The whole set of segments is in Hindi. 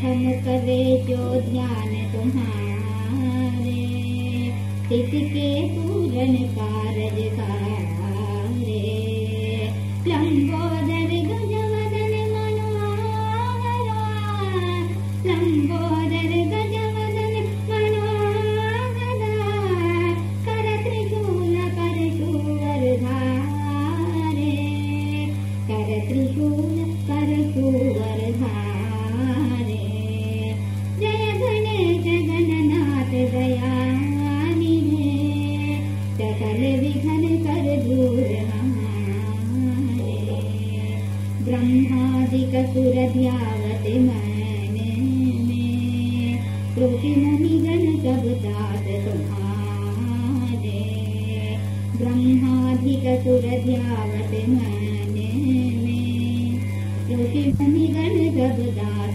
प्रथम करे जो ध्यान तुम्हारे तिथि के पूरण कारज सारे कसुर ध्यावत मन में ऋषि नहि गण जगुदात ब्रह्माधिक सुर ध्यावत मन में नहि गण जगदात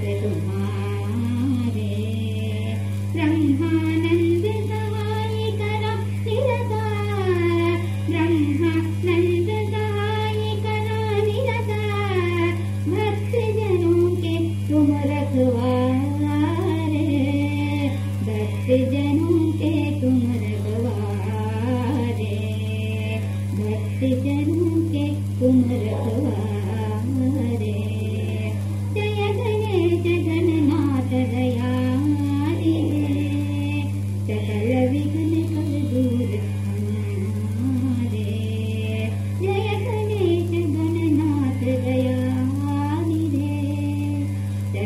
तुम रखवारे भक्त जनों के तुम रखवारे भक्त जनों के तुम रखवारे।